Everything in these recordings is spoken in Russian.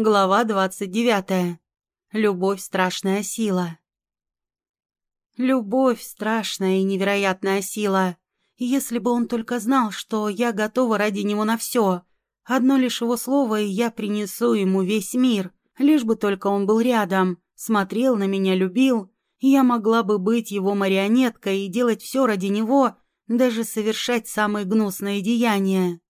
Глава двадцать девятая. Любовь – страшная сила. Любовь – страшная и невероятная сила. Если бы он только знал, что я готова ради него на все. Одно лишь его слово, и я принесу ему весь мир. Лишь бы только он был рядом, смотрел на меня, любил. Я могла бы быть его марионеткой и делать все ради него, даже совершать самые гнусные деяния.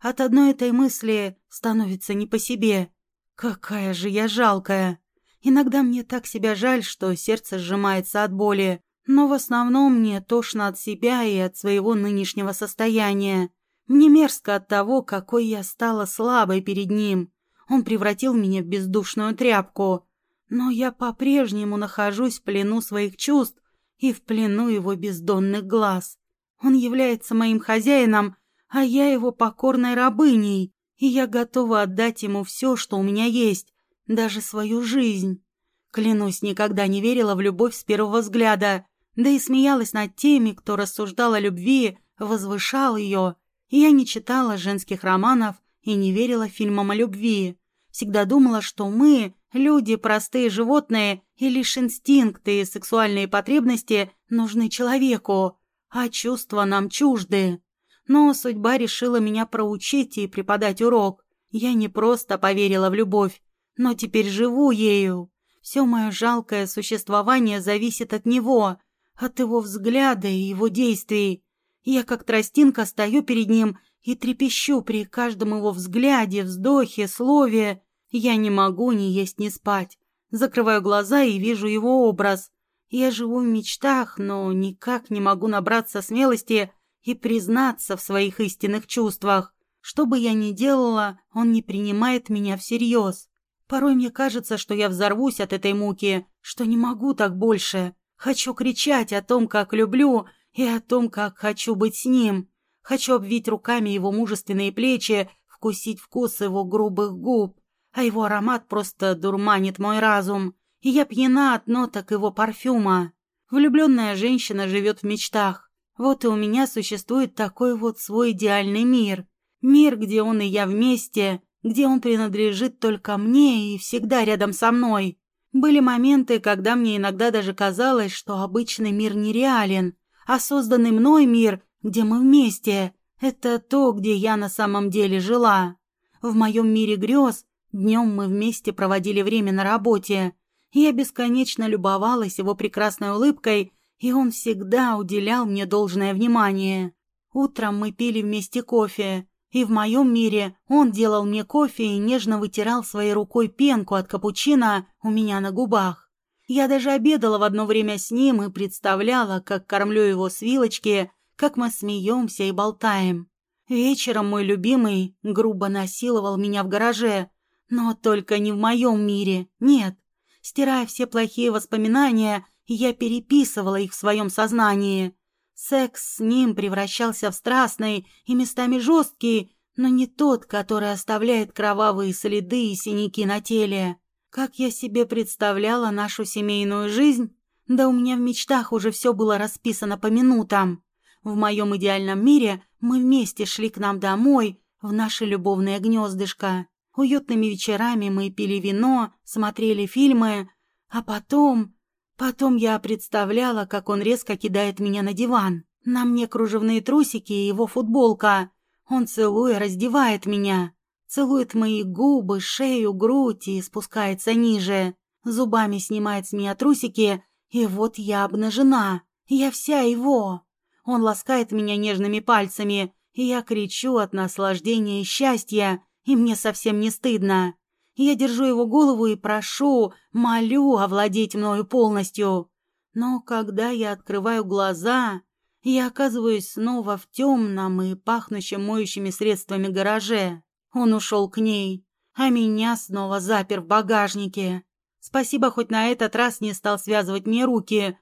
От одной этой мысли становится не по себе. Какая же я жалкая. Иногда мне так себя жаль, что сердце сжимается от боли. Но в основном мне тошно от себя и от своего нынешнего состояния. Мне мерзко от того, какой я стала слабой перед ним. Он превратил меня в бездушную тряпку. Но я по-прежнему нахожусь в плену своих чувств и в плену его бездонных глаз. Он является моим хозяином, а я его покорной рабыней, и я готова отдать ему все, что у меня есть, даже свою жизнь. Клянусь, никогда не верила в любовь с первого взгляда, да и смеялась над теми, кто рассуждал о любви, возвышал ее. Я не читала женских романов и не верила фильмам о любви. Всегда думала, что мы, люди, простые животные, и лишь инстинкты и сексуальные потребности нужны человеку, а чувства нам чужды. Но судьба решила меня проучить и преподать урок. Я не просто поверила в любовь, но теперь живу ею. Все мое жалкое существование зависит от него, от его взгляда и его действий. Я как тростинка стою перед ним и трепещу при каждом его взгляде, вздохе, слове. Я не могу ни есть, ни спать. Закрываю глаза и вижу его образ. Я живу в мечтах, но никак не могу набраться смелости и признаться в своих истинных чувствах. Что бы я ни делала, он не принимает меня всерьез. Порой мне кажется, что я взорвусь от этой муки, что не могу так больше. Хочу кричать о том, как люблю, и о том, как хочу быть с ним. Хочу обвить руками его мужественные плечи, вкусить вкус его грубых губ. А его аромат просто дурманит мой разум, и я пьяна от ноток его парфюма. Влюбленная женщина живет в мечтах. Вот и у меня существует такой вот свой идеальный мир. Мир, где он и я вместе, где он принадлежит только мне и всегда рядом со мной. Были моменты, когда мне иногда даже казалось, что обычный мир нереален, а созданный мной мир, где мы вместе, это то, где я на самом деле жила. В моем мире грез днем мы вместе проводили время на работе. Я бесконечно любовалась его прекрасной улыбкой, и он всегда уделял мне должное внимание. Утром мы пили вместе кофе, и в моем мире он делал мне кофе и нежно вытирал своей рукой пенку от капучино у меня на губах. Я даже обедала в одно время с ним и представляла, как кормлю его с вилочки, как мы смеемся и болтаем. Вечером мой любимый грубо насиловал меня в гараже, но только не в моем мире, нет. Стирая все плохие воспоминания, я переписывала их в своем сознании. Секс с ним превращался в страстный и местами жесткий, но не тот, который оставляет кровавые следы и синяки на теле. Как я себе представляла нашу семейную жизнь? Да у меня в мечтах уже все было расписано по минутам. В моем идеальном мире мы вместе шли к нам домой, в наше любовное гнездышко. Уютными вечерами мы пили вино, смотрели фильмы, а потом... Потом я представляла, как он резко кидает меня на диван. На мне кружевные трусики и его футболка. Он, целуя, раздевает меня. Целует мои губы, шею, грудь и спускается ниже. Зубами снимает с меня трусики, и вот я обнажена. Я вся его. Он ласкает меня нежными пальцами, и я кричу от наслаждения и счастья, и мне совсем не стыдно. Я держу его голову и прошу, молю овладеть мною полностью. Но когда я открываю глаза, я оказываюсь снова в темном и пахнущем моющими средствами гараже. Он ушел к ней, а меня снова запер в багажнике. Спасибо, хоть на этот раз не стал связывать мне руки.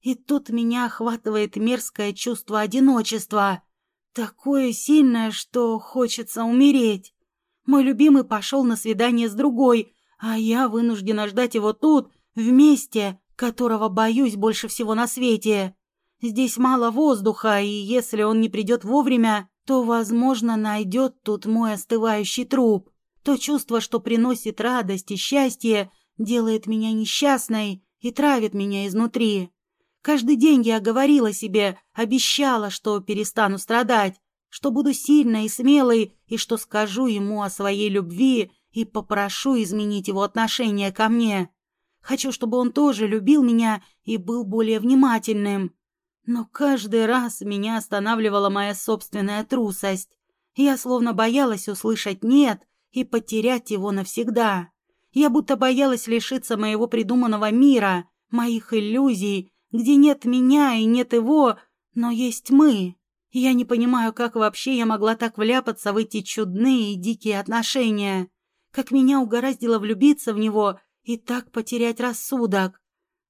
И тут меня охватывает мерзкое чувство одиночества. Такое сильное, что хочется умереть. Мой любимый пошел на свидание с другой, а я вынуждена ждать его тут, вместе, которого боюсь больше всего на свете. Здесь мало воздуха, и если он не придет вовремя, то, возможно, найдет тут мой остывающий труп. То чувство, что приносит радость и счастье, делает меня несчастной и травит меня изнутри. Каждый день я говорила себе, обещала, что перестану страдать, что буду сильной и смелой, и что скажу ему о своей любви и попрошу изменить его отношение ко мне. Хочу, чтобы он тоже любил меня и был более внимательным. Но каждый раз меня останавливала моя собственная трусость. Я словно боялась услышать «нет» и потерять его навсегда. Я будто боялась лишиться моего придуманного мира, моих иллюзий, где нет меня и нет его, но есть мы. Я не понимаю, как вообще я могла так вляпаться в эти чудные и дикие отношения. Как меня угораздило влюбиться в него и так потерять рассудок.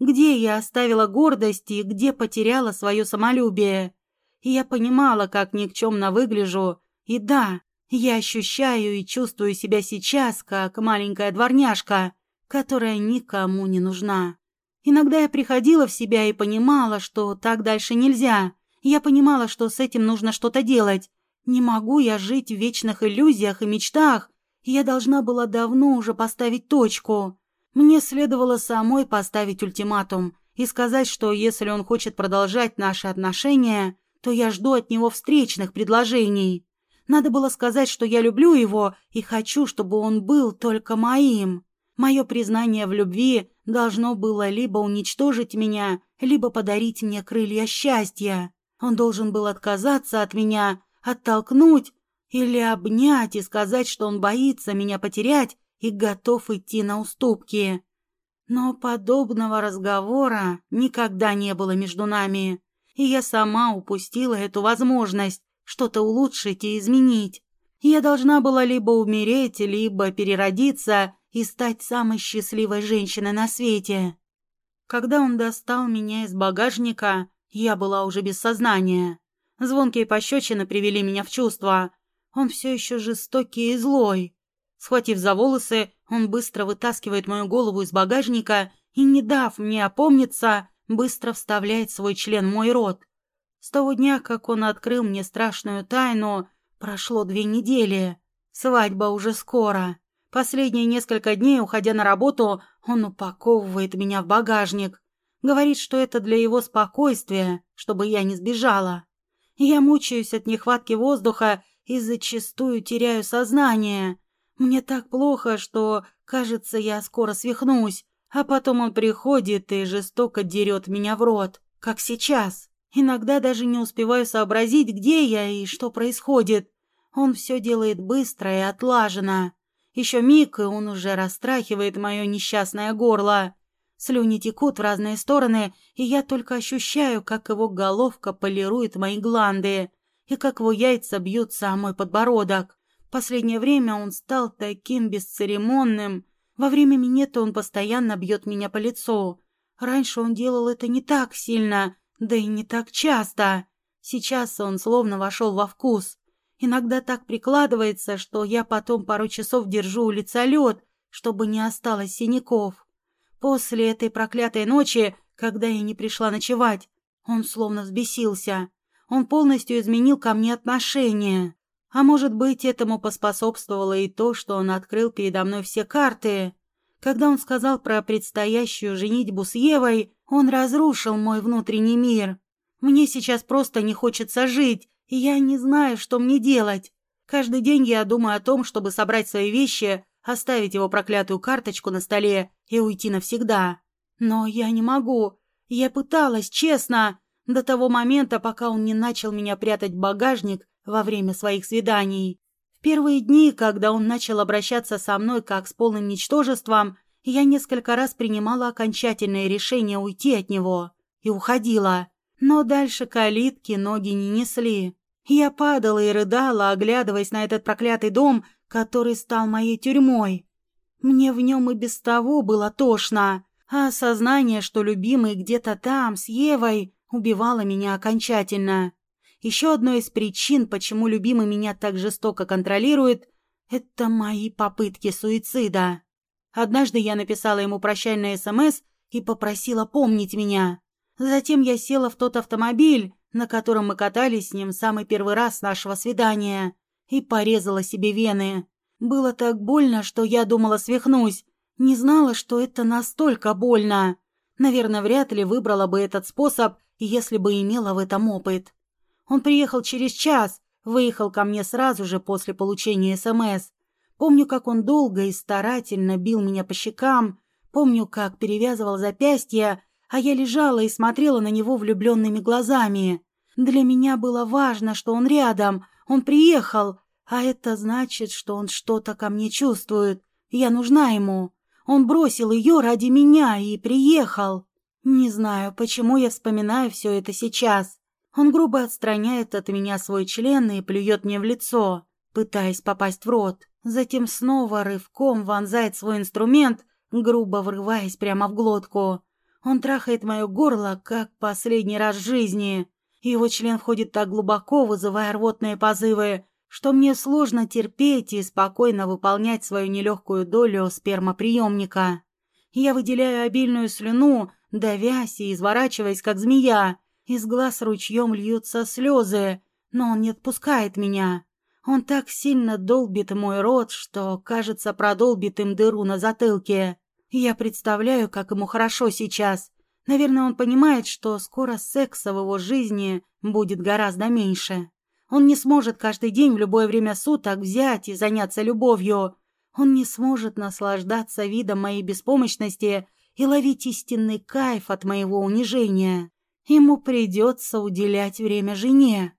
Где я оставила гордость и где потеряла свое самолюбие. И я понимала, как никчемно выгляжу. И да, я ощущаю и чувствую себя сейчас, как маленькая дворняжка, которая никому не нужна. Иногда я приходила в себя и понимала, что так дальше нельзя. Я понимала, что с этим нужно что-то делать. Не могу я жить в вечных иллюзиях и мечтах. Я должна была давно уже поставить точку. Мне следовало самой поставить ультиматум и сказать, что если он хочет продолжать наши отношения, то я жду от него встречных предложений. Надо было сказать, что я люблю его и хочу, чтобы он был только моим. Мое признание в любви должно было либо уничтожить меня, либо подарить мне крылья счастья. Он должен был отказаться от меня, оттолкнуть или обнять и сказать, что он боится меня потерять и готов идти на уступки. Но подобного разговора никогда не было между нами, и я сама упустила эту возможность что-то улучшить и изменить. Я должна была либо умереть, либо переродиться и стать самой счастливой женщиной на свете. Когда он достал меня из багажника, я была уже без сознания. Звонкие пощечины привели меня в чувство. Он все еще жестокий и злой. Схватив за волосы, он быстро вытаскивает мою голову из багажника и, не дав мне опомниться, быстро вставляет свой член в мой рот. С того дня, как он открыл мне страшную тайну, прошло две недели. Свадьба уже скоро. Последние несколько дней, уходя на работу, он упаковывает меня в багажник. Говорит, что это для его спокойствия, чтобы я не сбежала. Я мучаюсь от нехватки воздуха и зачастую теряю сознание. Мне так плохо, что, кажется, я скоро свихнусь. А потом он приходит и жестоко дерет меня в рот, как сейчас. Иногда даже не успеваю сообразить, где я и что происходит. Он все делает быстро и отлаженно. Еще миг, и он уже растрахивает мое несчастное горло. Слюни текут в разные стороны, и я только ощущаю, как его головка полирует мои гланды, и как его яйца бьются о мой подбородок. Последнее время он стал таким бесцеремонным. Во время минета он постоянно бьет меня по лицу. Раньше он делал это не так сильно, да и не так часто. Сейчас он словно вошел во вкус. Иногда так прикладывается, что я потом пару часов держу у лица лед, чтобы не осталось синяков. После этой проклятой ночи, когда я не пришла ночевать, он словно взбесился. Он полностью изменил ко мне отношение. А может быть, этому поспособствовало и то, что он открыл передо мной все карты. Когда он сказал про предстоящую женитьбу с Евой, он разрушил мой внутренний мир. Мне сейчас просто не хочется жить, и я не знаю, что мне делать. Каждый день я думаю о том, чтобы собрать свои вещи, оставить его проклятую карточку на столе и уйти навсегда. Но я не могу. Я пыталась, честно, до того момента, пока он не начал меня прятать в багажник во время своих свиданий. В первые дни, когда он начал обращаться со мной как с полным ничтожеством, я несколько раз принимала окончательное решение уйти от него и уходила. Но дальше калитки ноги не несли. Я падала и рыдала, оглядываясь на этот проклятый дом, который стал моей тюрьмой. Мне в нем и без того было тошно, а осознание, что любимый где-то там, с Евой, убивало меня окончательно. Еще одной из причин, почему любимый меня так жестоко контролирует, это мои попытки суицида. Однажды я написала ему прощальный СМС и попросила помнить меня. Затем я села в тот автомобиль, на котором мы катались с ним самый первый раз нашего свидания, и порезала себе вены. Было так больно, что я думала свихнусь. Не знала, что это настолько больно. Наверное, вряд ли выбрала бы этот способ, если бы имела в этом опыт. Он приехал через час, выехал ко мне сразу же после получения СМС. Помню, как он долго и старательно бил меня по щекам, помню, как перевязывал запястья, а я лежала и смотрела на него влюбленными глазами. Для меня было важно, что он рядом, он приехал, а это значит, что он что-то ко мне чувствует. Я нужна ему. Он бросил ее ради меня и приехал. Не знаю, почему я вспоминаю все это сейчас. Он грубо отстраняет от меня свой член и плюет мне в лицо, пытаясь попасть в рот. Затем снова рывком вонзает свой инструмент, грубо врываясь прямо в глотку. Он трахает мое горло, как последний раз в жизни. Его член входит так глубоко, вызывая рвотные позывы, что мне сложно терпеть и спокойно выполнять свою нелегкую долю спермоприемника. Я выделяю обильную слюну, давясь и изворачиваясь, как змея. Из глаз ручьем льются слезы, но он не отпускает меня. Он так сильно долбит мой рот, что, кажется, продолбит им дыру на затылке. Я представляю, как ему хорошо сейчас. Наверное, он понимает, что скоро секса в его жизни будет гораздо меньше. Он не сможет каждый день в любое время суток взять и заняться любовью. Он не сможет наслаждаться видом моей беспомощности и ловить истинный кайф от моего унижения. Ему придется уделять время жене.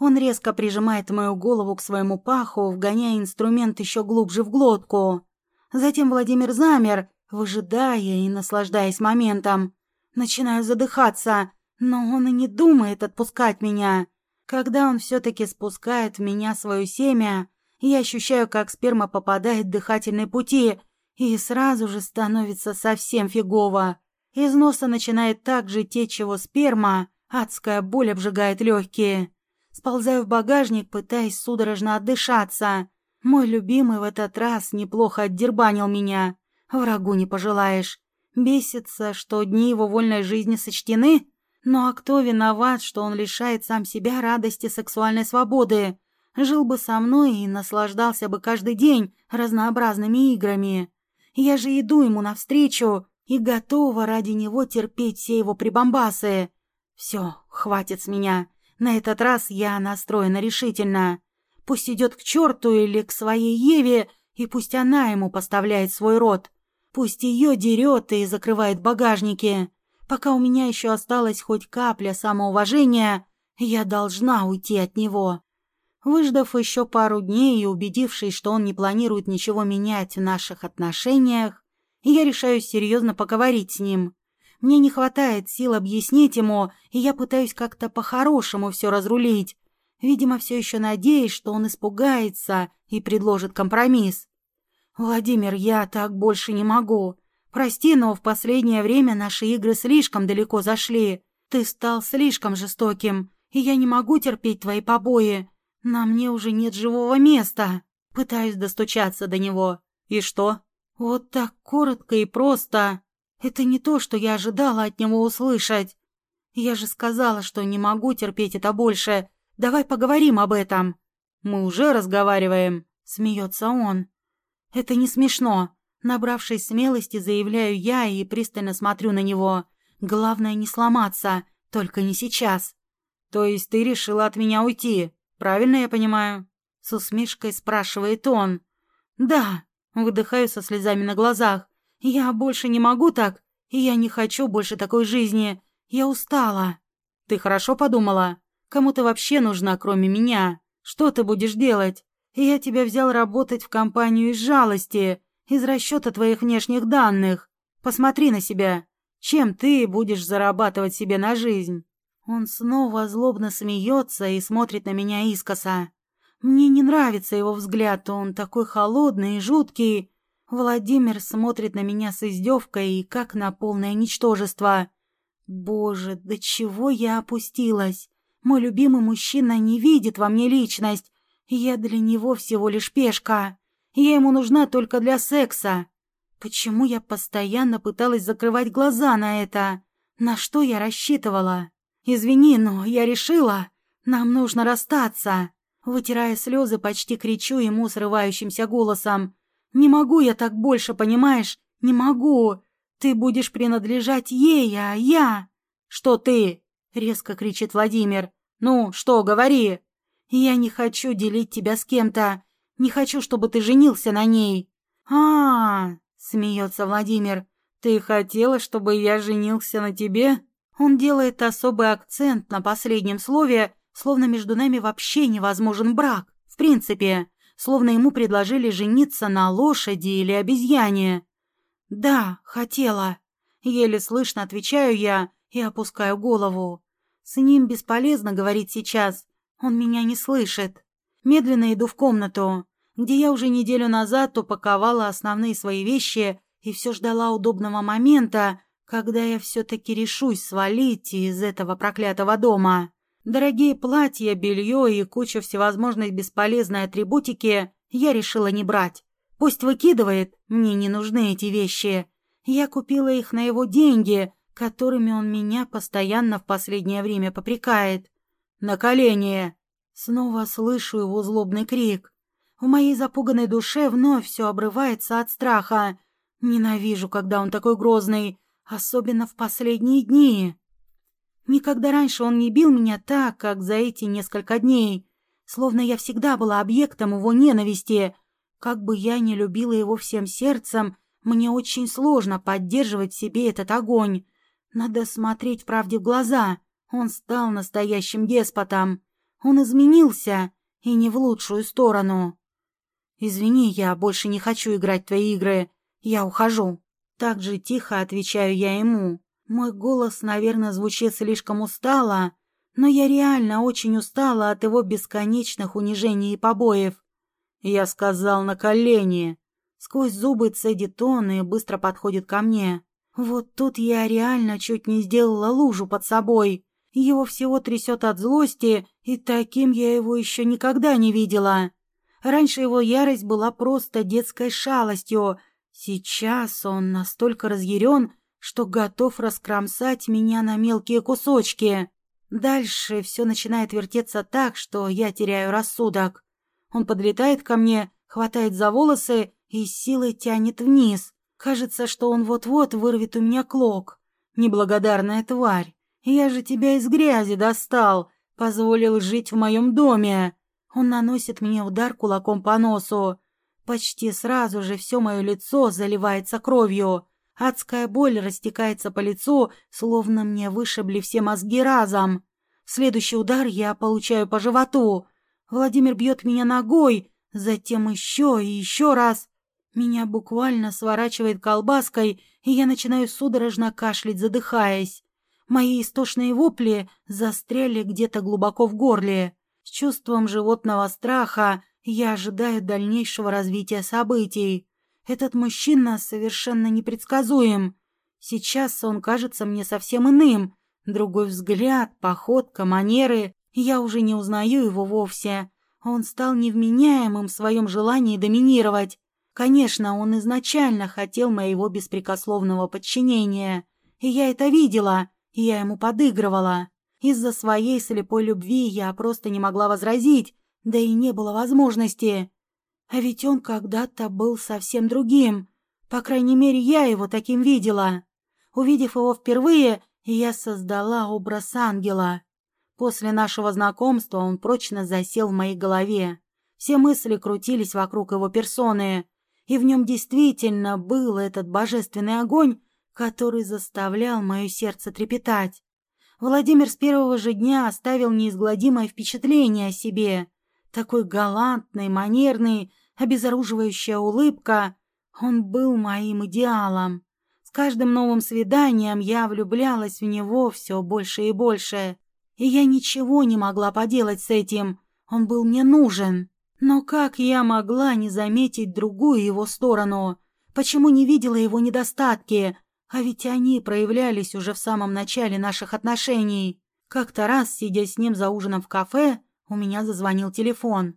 Он резко прижимает мою голову к своему паху, вгоняя инструмент еще глубже в глотку. Затем Владимир замер, выжидая и наслаждаясь моментом. Начинаю задыхаться, но он и не думает отпускать меня. Когда он все-таки спускает в меня свое семя, я ощущаю, как сперма попадает в дыхательные пути, и сразу же становится совсем фигово. Из носа начинает так же течь его сперма, адская боль обжигает легкие. Сползаю в багажник, пытаясь судорожно отдышаться. Мой любимый в этот раз неплохо отдербанил меня. Врагу не пожелаешь. Бесится, что дни его вольной жизни сочтены? Ну а кто виноват, что он лишает сам себя радости сексуальной свободы? Жил бы со мной и наслаждался бы каждый день разнообразными играми. Я же иду ему навстречу и готова ради него терпеть все его прибамбасы. Все, хватит с меня. На этот раз я настроена решительно. Пусть идет к черту или к своей Еве, и пусть она ему поставляет свой рот. Пусть ее дерет и закрывает багажники. Пока у меня еще осталась хоть капля самоуважения, я должна уйти от него. Выждав еще пару дней и убедившись, что он не планирует ничего менять в наших отношениях, я решаю серьезно поговорить с ним. Мне не хватает сил объяснить ему, и я пытаюсь как-то по-хорошему все разрулить. Видимо, все еще надеюсь, что он испугается и предложит компромисс. «Владимир, я так больше не могу. Прости, но в последнее время наши игры слишком далеко зашли. Ты стал слишком жестоким, и я не могу терпеть твои побои. На мне уже нет живого места. Пытаюсь достучаться до него. И что? Вот так коротко и просто. Это не то, что я ожидала от него услышать. Я же сказала, что не могу терпеть это больше. Давай поговорим об этом. Мы уже разговариваем, смеется он. Это не смешно. Набравшись смелости, заявляю я и пристально смотрю на него. Главное не сломаться, только не сейчас. То есть ты решила от меня уйти, правильно я понимаю? С усмешкой спрашивает он. Да, выдыхаю со слезами на глазах. Я больше не могу так, и я не хочу больше такой жизни. Я устала. Ты хорошо подумала? Кому ты вообще нужна, кроме меня? Что ты будешь делать? Я тебя взял работать в компанию из жалости из расчета твоих внешних данных. Посмотри на себя. Чем ты будешь зарабатывать себе на жизнь?» Он снова злобно смеется и смотрит на меня искоса. Мне не нравится его взгляд, он такой холодный и жуткий. Владимир смотрит на меня с издевкой и как на полное ничтожество. Боже, до чего я опустилась? Мой любимый мужчина не видит во мне личность. Я для него всего лишь пешка. Я ему нужна только для секса. Почему я постоянно пыталась закрывать глаза на это? На что я рассчитывала? Извини, но я решила, нам нужно расстаться. Вытирая слезы, почти кричу ему срывающимся голосом. «Не могу я так больше, понимаешь? Не могу! Ты будешь принадлежать ей, а я...» «Что ты?» — резко кричит Владимир. «Ну, что, говори!» «Я не хочу делить тебя с кем-то. Не хочу, чтобы ты женился на ней». «А-а-а!» — смеется Владимир. «Ты хотела, чтобы я женился на тебе?» Он делает особый акцент на последнем слове, словно между нами вообще невозможен брак. В принципе, словно ему предложили жениться на лошади или обезьяне. «Да, хотела». Еле слышно отвечаю я и опускаю голову. С ним бесполезно говорить сейчас, он меня не слышит. Медленно иду в комнату, где я уже неделю назад упаковала основные свои вещи и все ждала удобного момента, когда я все-таки решусь свалить из этого проклятого дома. Дорогие платья, белье и куча всевозможной бесполезной атрибутики я решила не брать. Пусть выкидывает, мне не нужны эти вещи. Я купила их на его деньги, которыми он меня постоянно в последнее время попрекает. «На колени!» Снова слышу его злобный крик. В моей запуганной душе вновь все обрывается от страха. Ненавижу, когда он такой грозный, особенно в последние дни. Никогда раньше он не бил меня так, как за эти несколько дней, словно я всегда была объектом его ненависти. Как бы я ни любила его всем сердцем, мне очень сложно поддерживать в себе этот огонь. Надо смотреть правде в глаза. Он стал настоящим деспотом. Он изменился, и не в лучшую сторону. «Извини, я больше не хочу играть в твои игры. Я ухожу». Так же тихо отвечаю я ему. Мой голос, наверное, звучит слишком устало, но я реально очень устала от его бесконечных унижений и побоев. Я сказал на колени. Сквозь зубы цедит он и быстро подходит ко мне. Вот тут я реально чуть не сделала лужу под собой. Его всего трясет от злости, и таким я его еще никогда не видела. Раньше его ярость была просто детской шалостью. Сейчас он настолько разъярен, что готов раскромсать меня на мелкие кусочки. Дальше все начинает вертеться так, что я теряю рассудок. Он подлетает ко мне, хватает за волосы и силой тянет вниз. Кажется, что он вот-вот вырвет у меня клок. Неблагодарная тварь. Я же тебя из грязи достал, позволил жить в моем доме. Он наносит мне удар кулаком по носу. Почти сразу же все мое лицо заливается кровью. Адская боль растекается по лицу, словно мне вышибли все мозги разом. Следующий удар я получаю по животу. Владимир бьет меня ногой, затем еще и еще раз. Меня буквально сворачивает колбаской, и я начинаю судорожно кашлять, задыхаясь. Мои истошные вопли застряли где-то глубоко в горле. С чувством животного страха я ожидаю дальнейшего развития событий. Этот мужчина совершенно непредсказуем. Сейчас он кажется мне совсем иным. Другой взгляд, походка, манеры. Я уже не узнаю его вовсе. Он стал невменяемым в своем желании доминировать. Конечно, он изначально хотел моего беспрекословного подчинения. И я это видела, я ему подыгрывала. Из-за своей слепой любви я просто не могла возразить, да и не было возможности. А ведь он когда-то был совсем другим. По крайней мере, я его таким видела. Увидев его впервые, я создала образ ангела. После нашего знакомства он прочно засел в моей голове. Все мысли крутились вокруг его персоны, и в нем действительно был этот божественный огонь, который заставлял мое сердце трепетать. Владимир с первого же дня оставил неизгладимое впечатление о себе. Такой галантный, манерный, обезоруживающая улыбка. Он был моим идеалом. С каждым новым свиданием я влюблялась в него все больше и больше. И я ничего не могла поделать с этим. Он был мне нужен. Но как я могла не заметить другую его сторону? Почему не видела его недостатки? А ведь они проявлялись уже в самом начале наших отношений. Как-то раз, сидя с ним за ужином в кафе, у меня зазвонил телефон.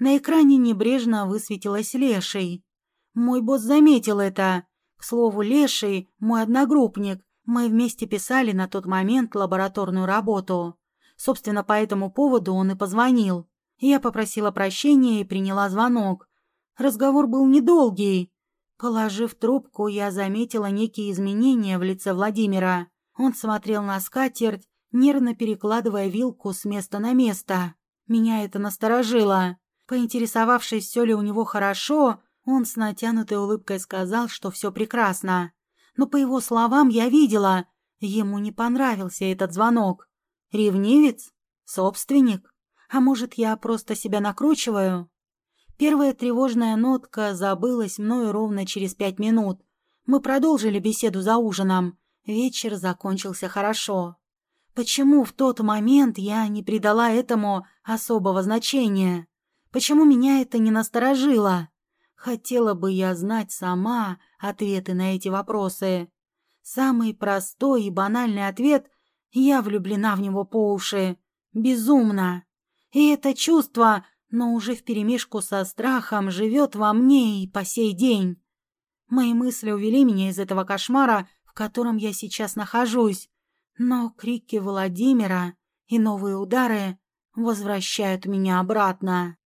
На экране небрежно высветилась Лешей. Мой босс заметил это. К слову, Леший – мой одногруппник. Мы вместе писали на тот момент лабораторную работу. Собственно, по этому поводу он и позвонил. Я попросила прощения и приняла звонок. Разговор был недолгий. Положив трубку, я заметила некие изменения в лице Владимира. Он смотрел на скатерть, нервно перекладывая вилку с места на место. Меня это насторожило. Поинтересовавшись, все ли у него хорошо, он с натянутой улыбкой сказал, что все прекрасно. Но по его словам я видела, ему не понравился этот звонок. Ревнивец? Собственник? А может, я просто себя накручиваю? Первая тревожная нотка забылась мною ровно через пять минут. Мы продолжили беседу за ужином. Вечер закончился хорошо. Почему в тот момент я не придала этому особого значения? Почему меня это не насторожило? Хотела бы я знать сама ответы на эти вопросы. Самый простой и банальный ответ — я влюблена в него по уши. Безумно. И это чувство, но уже вперемешку со страхом, живет во мне и по сей день. Мои мысли увели меня из этого кошмара, в котором я сейчас нахожусь. Но крики Владимира и новые удары возвращают меня обратно.